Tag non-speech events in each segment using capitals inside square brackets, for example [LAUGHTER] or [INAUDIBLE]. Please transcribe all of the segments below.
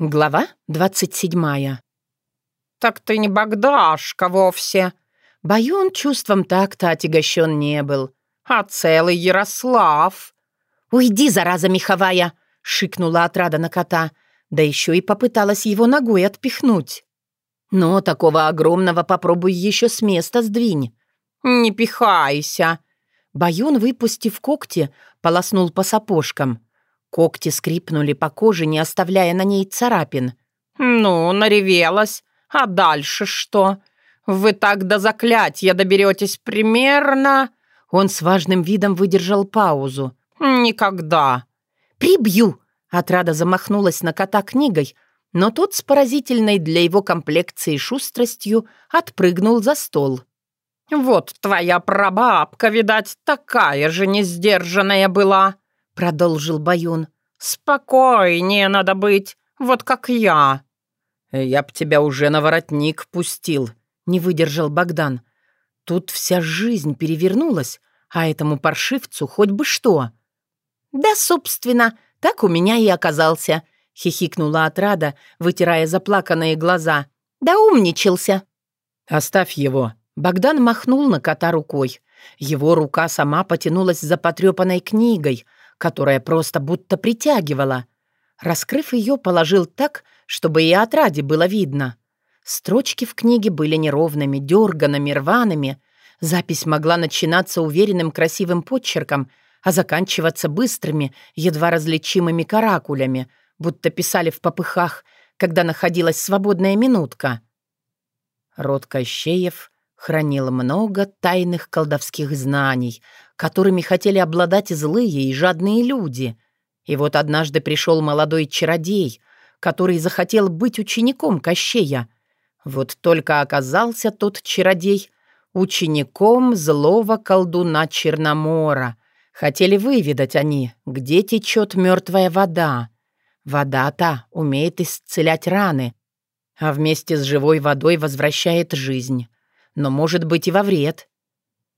Глава двадцать седьмая. «Так ты не Богдашка вовсе!» Баюн чувством так-то отягощен не был. «А целый Ярослав!» «Уйди, зараза меховая!» — шикнула отрада на кота, да еще и попыталась его ногой отпихнуть. «Но такого огромного попробуй еще с места сдвинь». «Не пихайся!» Баюн, выпустив когти, полоснул по сапожкам. Когти скрипнули по коже, не оставляя на ней царапин. «Ну, наревелась. А дальше что? Вы так до заклятия доберетесь примерно...» Он с важным видом выдержал паузу. «Никогда». «Прибью!» Отрада замахнулась на кота книгой, но тот с поразительной для его комплекции шустростью отпрыгнул за стол. «Вот твоя прабабка, видать, такая же несдержанная была», — продолжил Баюн. «Спокойнее надо быть, вот как я». «Я б тебя уже на воротник пустил», — не выдержал Богдан. Тут вся жизнь перевернулась, а этому паршивцу хоть бы что. «Да, собственно, так у меня и оказался», — хихикнула отрада, вытирая заплаканные глаза. «Да умничался». «Оставь его», Богдан махнул на кота рукой. Его рука сама потянулась за потрепанной книгой, которая просто будто притягивала. Раскрыв ее, положил так, чтобы и отраде было видно. Строчки в книге были неровными, дерганными, рваными. Запись могла начинаться уверенным красивым подчерком, а заканчиваться быстрыми, едва различимыми каракулями, будто писали в попыхах, когда находилась свободная минутка. Род Кощеев — хранил много тайных колдовских знаний, которыми хотели обладать злые и жадные люди. И вот однажды пришел молодой чародей, который захотел быть учеником Кощея. Вот только оказался тот чародей учеником злого колдуна Черномора. Хотели выведать они, где течет мертвая вода. Вода-то умеет исцелять раны, а вместе с живой водой возвращает жизнь но может быть и во вред.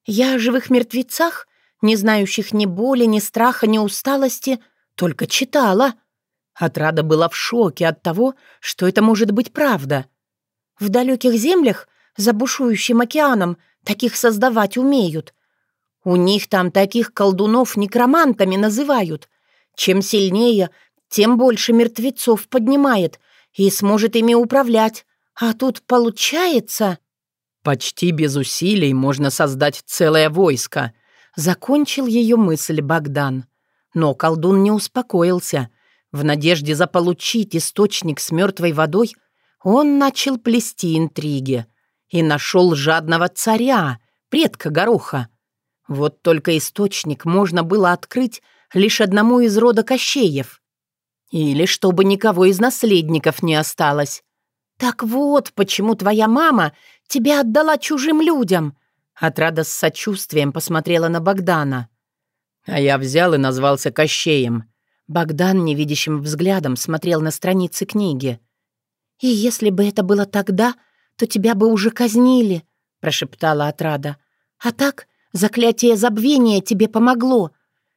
Я о живых мертвецах, не знающих ни боли, ни страха, ни усталости, только читала. Отрада была в шоке от того, что это может быть правда. В далеких землях, за бушующим океаном, таких создавать умеют. У них там таких колдунов некромантами называют. Чем сильнее, тем больше мертвецов поднимает и сможет ими управлять. А тут получается... Почти без усилий можно создать целое войско. Закончил ее мысль Богдан. Но колдун не успокоился. В надежде заполучить источник с мертвой водой, он начал плести интриги и нашел жадного царя, предка Гороха. Вот только источник можно было открыть лишь одному из рода Кощеев. Или чтобы никого из наследников не осталось. «Так вот, почему твоя мама тебя отдала чужим людям!» Отрада с сочувствием посмотрела на Богдана. А я взял и назвался Кощеем. Богдан невидящим взглядом смотрел на страницы книги. «И если бы это было тогда, то тебя бы уже казнили», — прошептала Отрада. «А так заклятие забвения тебе помогло.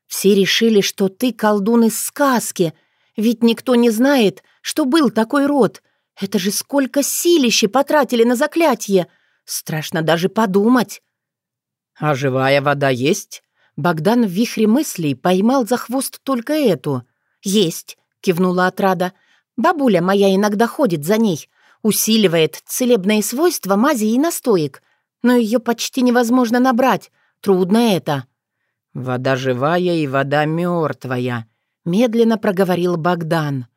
Все решили, что ты колдун из сказки, ведь никто не знает, что был такой род, это же сколько силищи потратили на заклятие! Страшно даже подумать!» «А живая вода есть?» Богдан в вихре мыслей поймал за хвост только эту. «Есть», — кивнула отрада. «Бабуля моя иногда ходит за ней, усиливает целебные свойства мази и настоек, но ее почти невозможно набрать, трудно это». «Вода живая и вода мертвая», — медленно проговорил Богдан.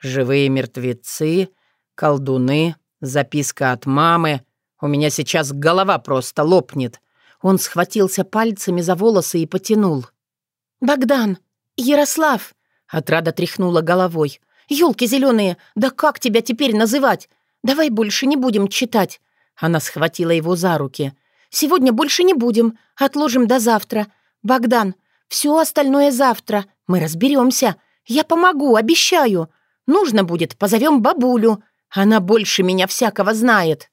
«Живые мертвецы колдуны, записка от мамы. У меня сейчас голова просто лопнет. Он схватился пальцами за волосы и потянул. «Богдан! Ярослав!» Отрада тряхнула головой. «Елки зеленые! Да как тебя теперь называть? Давай больше не будем читать!» Она схватила его за руки. «Сегодня больше не будем. Отложим до завтра. Богдан, все остальное завтра. Мы разберемся. Я помогу, обещаю. Нужно будет, позовем бабулю. Она больше меня всякого знает».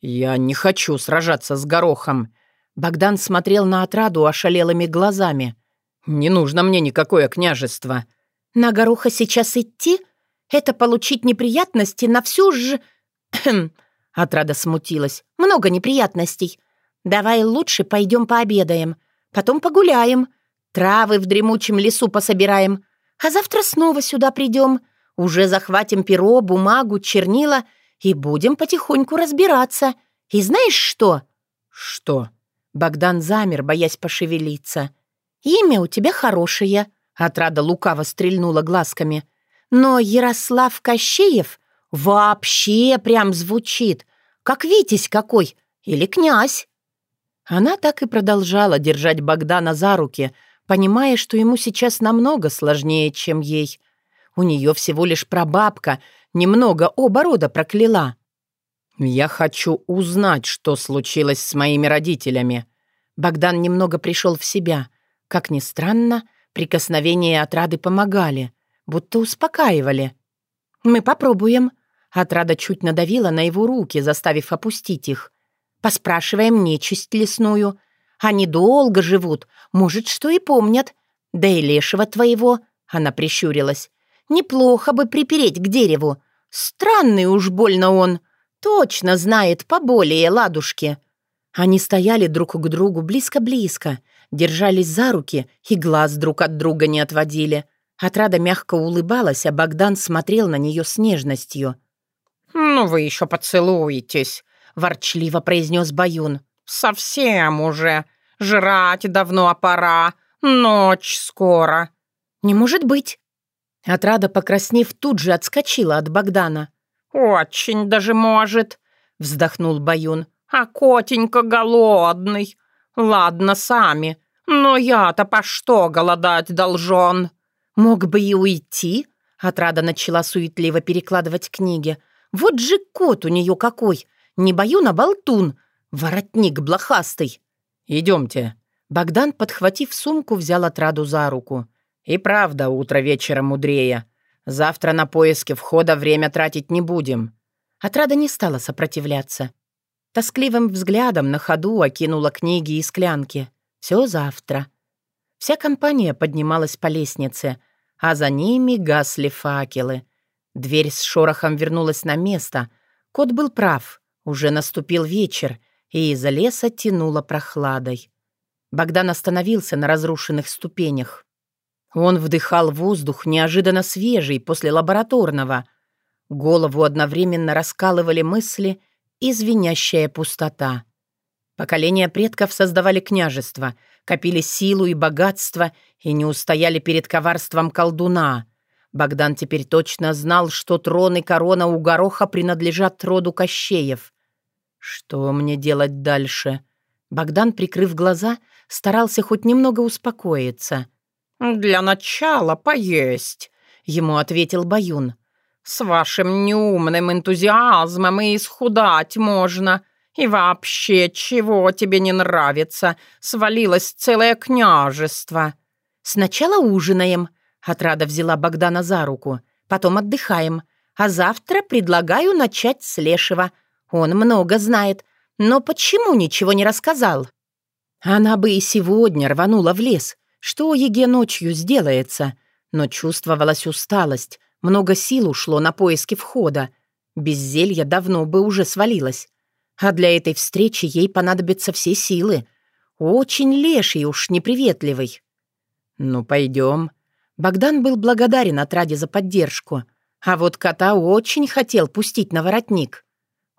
«Я не хочу сражаться с горохом». Богдан смотрел на отраду ошалелыми глазами. «Не нужно мне никакое княжество». «На гороха сейчас идти?» Это получить неприятности на всю ж... [CLEARS THROAT] Отрада смутилась. Много неприятностей. Давай лучше пойдем пообедаем. Потом погуляем. Травы в дремучем лесу пособираем. А завтра снова сюда придем. Уже захватим перо, бумагу, чернила и будем потихоньку разбираться. И знаешь что?» «Что?» Богдан замер, боясь пошевелиться. «Имя у тебя хорошее», — отрада лукаво стрельнула глазками. «Но Ярослав Кощеев вообще прям звучит, как Витязь какой или князь». Она так и продолжала держать Богдана за руки, понимая, что ему сейчас намного сложнее, чем ей. У нее всего лишь прабабка немного оба рода прокляла. «Я хочу узнать, что случилось с моими родителями». Богдан немного пришел в себя. Как ни странно, прикосновения отрады помогали, будто успокаивали. «Мы попробуем». Отрада чуть надавила на его руки, заставив опустить их. «Поспрашиваем нечисть лесную. Они долго живут, может, что и помнят. Да и лешего твоего», — она прищурилась. «Неплохо бы припереть к дереву. Странный уж больно он. Точно знает поболее ладушки». Они стояли друг к другу близко-близко, держались за руки и глаз друг от друга не отводили. Отрада мягко улыбалась, а Богдан смотрел на нее с нежностью. «Ну вы еще поцелуетесь», — ворчливо произнес Баюн. «Совсем уже. Жрать давно пора. Ночь скоро». «Не может быть». Отрада, покраснев, тут же отскочила от Богдана. «Очень даже может», — вздохнул Баюн. «А котенька голодный. Ладно, сами. Но я-то по что голодать должен?» «Мог бы и уйти», — Отрада начала суетливо перекладывать книги. «Вот же кот у нее какой! Не Баюн, а болтун! Воротник блохастый!» «Идемте». Богдан, подхватив сумку, взял Отраду за руку. «И правда, утро вечера мудрее. Завтра на поиски входа время тратить не будем». Отрада не стала сопротивляться. Тоскливым взглядом на ходу окинула книги и склянки. Все завтра. Вся компания поднималась по лестнице, а за ними гасли факелы. Дверь с шорохом вернулась на место. Кот был прав. Уже наступил вечер, и из леса тянуло прохладой. Богдан остановился на разрушенных ступенях. Он вдыхал воздух, неожиданно свежий, после лабораторного. Голову одновременно раскалывали мысли и звенящая пустота. Поколения предков создавали княжество, копили силу и богатство и не устояли перед коварством колдуна. Богдан теперь точно знал, что трон и корона у гороха принадлежат роду Кощеев. Что мне делать дальше? Богдан, прикрыв глаза, старался хоть немного успокоиться — «Для начала поесть», — ему ответил Баюн. «С вашим неумным энтузиазмом и исхудать можно. И вообще, чего тебе не нравится? Свалилось целое княжество». «Сначала ужинаем», — Отрада взяла Богдана за руку. «Потом отдыхаем. А завтра предлагаю начать с Лешего. Он много знает. Но почему ничего не рассказал?» Она бы и сегодня рванула в лес, что Еге ночью сделается? Но чувствовалась усталость, много сил ушло на поиски входа. Без зелья давно бы уже свалилась. А для этой встречи ей понадобятся все силы. Очень леший уж неприветливый. «Ну, пойдем». Богдан был благодарен Отраде за поддержку. А вот кота очень хотел пустить на воротник.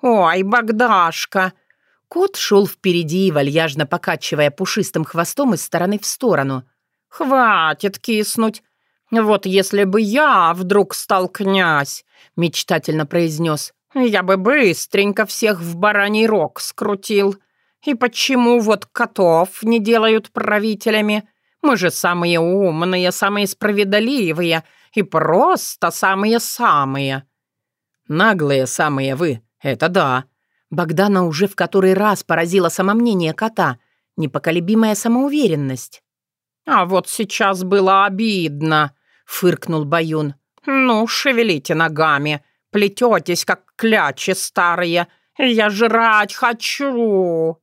«Ой, Богдашка!» Кот шел впереди, вальяжно покачивая пушистым хвостом из стороны в сторону — «Хватит киснуть. Вот если бы я вдруг стал князь», — мечтательно произнес, «я бы быстренько всех в бараний рог скрутил. И почему вот котов не делают правителями? Мы же самые умные, самые справедливые и просто самые-самые». «Наглые самые вы, это да». Богдана уже в который раз поразила самомнение кота, непоколебимая самоуверенность. «А вот сейчас было обидно», — фыркнул Баюн. «Ну, шевелите ногами, плететесь, как клячи старые. Я жрать хочу!»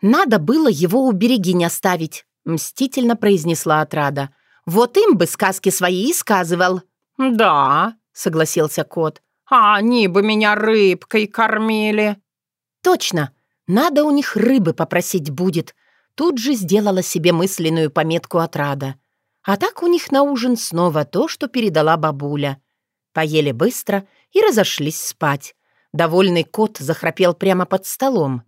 «Надо было его у берегинь оставить», — мстительно произнесла отрада. «Вот им бы сказки свои и сказывал». «Да», — согласился кот. «А они бы меня рыбкой кормили». «Точно, надо у них рыбы попросить будет». Тут же сделала себе мысленную пометку отрада. А так у них на ужин снова то, что передала бабуля. Поели быстро и разошлись спать. Довольный кот захрапел прямо под столом.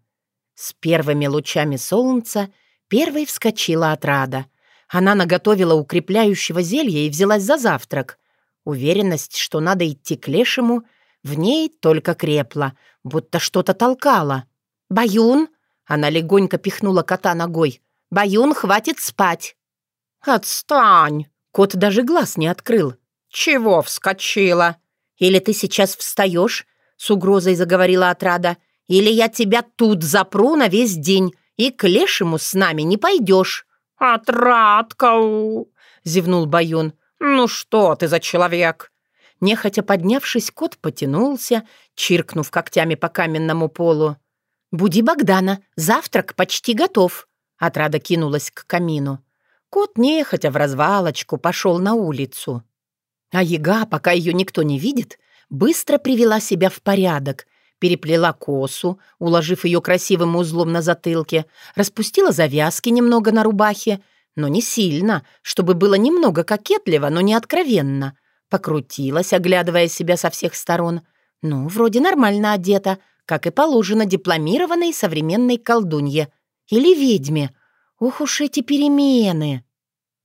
С первыми лучами солнца первой вскочила отрада. Она наготовила укрепляющего зелья и взялась за завтрак. Уверенность, что надо идти к лешему, в ней только крепла, будто что-то толкала. «Баюн!» — она легонько пихнула кота ногой. «Баюн, хватит спать!» «Отстань!» Кот даже глаз не открыл. «Чего вскочила?» «Или ты сейчас встаешь?» — с угрозой заговорила отрада. «Или я тебя тут запру на весь день, и к лешему с нами не пойдешь». «Отрадка!» — зевнул Баюн. «Ну что ты за человек?» Нехотя поднявшись, кот потянулся, чиркнув когтями по каменному полу. «Буди Богдана, завтрак почти готов», — отрада кинулась к камину. Кот, нехотя в развалочку, пошел на улицу. А яга, пока ее никто не видит, быстро привела себя в порядок, переплела косу, уложив ее красивым узлом на затылке, распустила завязки немного на рубахе, но не сильно, чтобы было немного кокетливо, но не откровенно. Покрутилась, оглядывая себя со всех сторон. Ну, вроде нормально одета, как и положено дипломированной современной колдунье. Или ведьме. Ух уж эти перемены!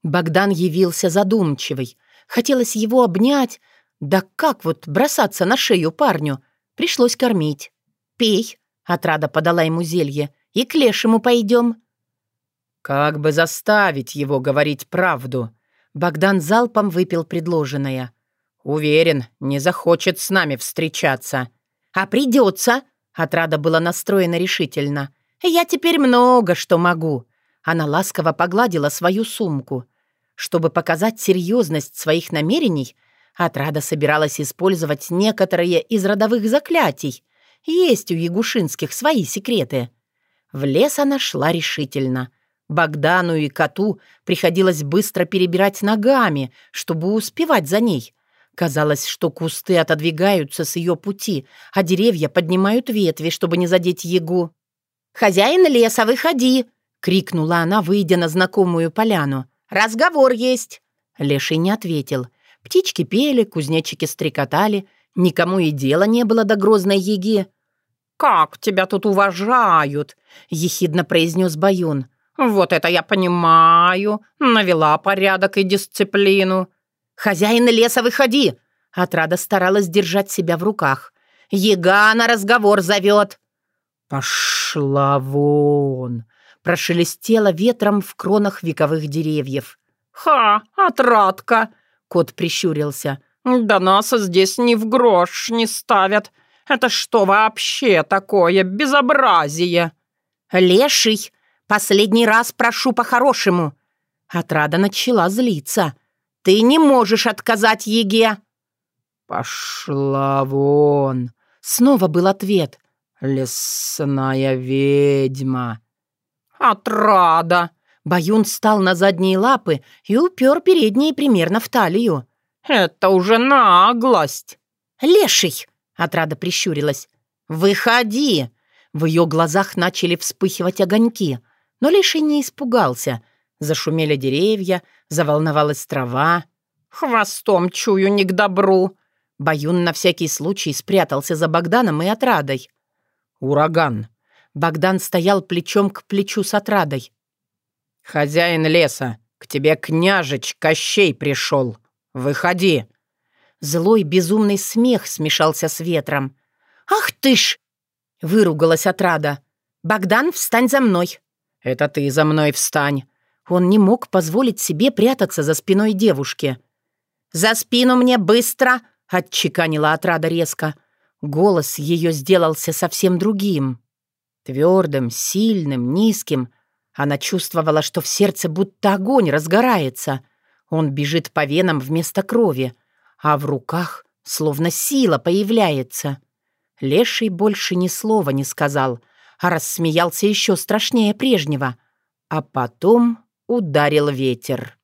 Богдан явился задумчивый. Хотелось его обнять. Да как вот бросаться на шею парню? Пришлось кормить. «Пей», — отрада подала ему зелье, — «и к лешему пойдем». «Как бы заставить его говорить правду?» Богдан залпом выпил предложенное. «Уверен, не захочет с нами встречаться». «А придется», — отрада была настроена решительно. «Я теперь много что могу». Она ласково погладила свою сумку. Чтобы показать серьезность своих намерений, отрада собиралась использовать некоторые из родовых заклятий. Есть у ягушинских свои секреты. В лес она шла решительно. Богдану и коту приходилось быстро перебирать ногами, чтобы успевать за ней. Казалось, что кусты отодвигаются с ее пути, а деревья поднимают ветви, чтобы не задеть ягу. «Хозяин леса, выходи!» — крикнула она, выйдя на знакомую поляну. «Разговор есть!» Леший не ответил. Птички пели, кузнечики стрекотали. Никому и дела не было до грозной яги. «Как тебя тут уважают!» — ехидно произнес Баюн. «Вот это я понимаю. Навела порядок и дисциплину». «Хозяин леса, выходи!» Отрада старалась держать себя в руках. «Яга на разговор зовет!» «Пошла вон!» Прошелестело ветром в кронах вековых деревьев. «Ха, отрадка!» Кот прищурился. «Да нас здесь ни в грош не ставят. Это что вообще такое безобразие?» «Леший!» Последний раз прошу по-хорошему». Отрада начала злиться. «Ты не можешь отказать Еге!» «Пошла вон!» Снова был ответ. «Лесная ведьма!» «Отрада!» Баюн встал на задние лапы и упер передние примерно в талию. «Это уже наглость!» «Леший!» — отрада прищурилась. «Выходи!» В ее глазах начали вспыхивать огоньки. Но Леший не испугался. Зашумели деревья, заволновалась трава. «Хвостом чую не к добру!» Баюн на всякий случай спрятался за Богданом и Отрадой. «Ураган!» Богдан стоял плечом к плечу с Отрадой. «Хозяин леса, к тебе княжич Кощей пришел. Выходи!» Злой безумный смех смешался с ветром. «Ах ты ж!» — выругалась Отрада. «Богдан, встань за мной!» «Это ты за мной встань!» Он не мог позволить себе прятаться за спиной девушки. «За спину мне быстро!» — отчеканила отрада резко. Голос ее сделался совсем другим. Твердым, сильным, низким. Она чувствовала, что в сердце будто огонь разгорается. Он бежит по венам вместо крови, а в руках словно сила появляется. Леший больше ни слова не сказал — а рассмеялся еще страшнее прежнего. А потом ударил ветер.